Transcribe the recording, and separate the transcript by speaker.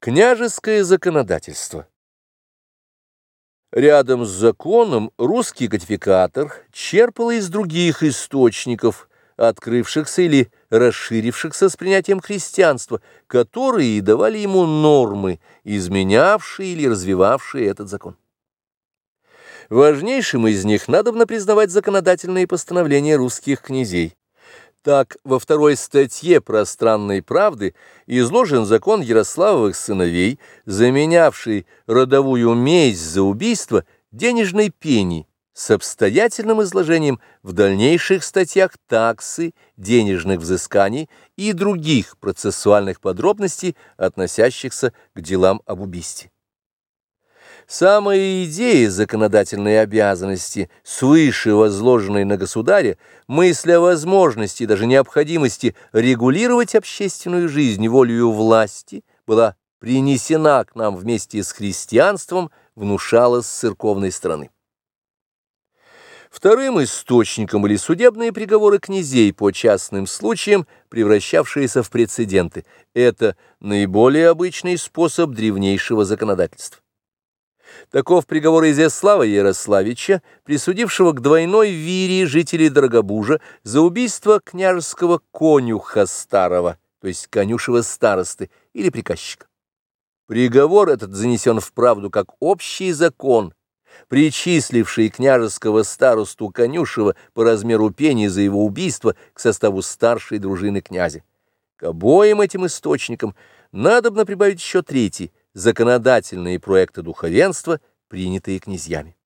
Speaker 1: Княжеское законодательство. Рядом с законом русский кодификатор черпал из других источников, открывшихся или расширившихся с принятием христианства, которые давали ему нормы, изменявшие или развивавшие этот закон. Важнейшим из них надобно признавать законодательные постановления русских князей. Так, во второй статье «Пространной правды» изложен закон Ярославовых сыновей, заменявший родовую месть за убийство денежной пени с обстоятельным изложением в дальнейших статьях таксы, денежных взысканий и других процессуальных подробностей, относящихся к делам об убийстве. Самая идея законодательной обязанности, свыше возложенной на государя, мысль о возможности, даже необходимости регулировать общественную жизнь волею власти, была принесена к нам вместе с христианством, внушалась с церковной стороны. Вторым источником были судебные приговоры князей по частным случаям, превращавшиеся в прецеденты. Это наиболее обычный способ древнейшего законодательства. Таков приговор Изяслава Ярославича, присудившего к двойной вире жителей Дорогобужа за убийство княжеского конюха старого, то есть конюшего старосты или приказчика. Приговор этот занесен в правду как общий закон, причисливший княжеского старосту Конюшева по размеру пени за его убийство к составу старшей дружины князя. К обоим этим источникам надобно прибавить еще третий – законодательные проекты духовенства, принятые князьями.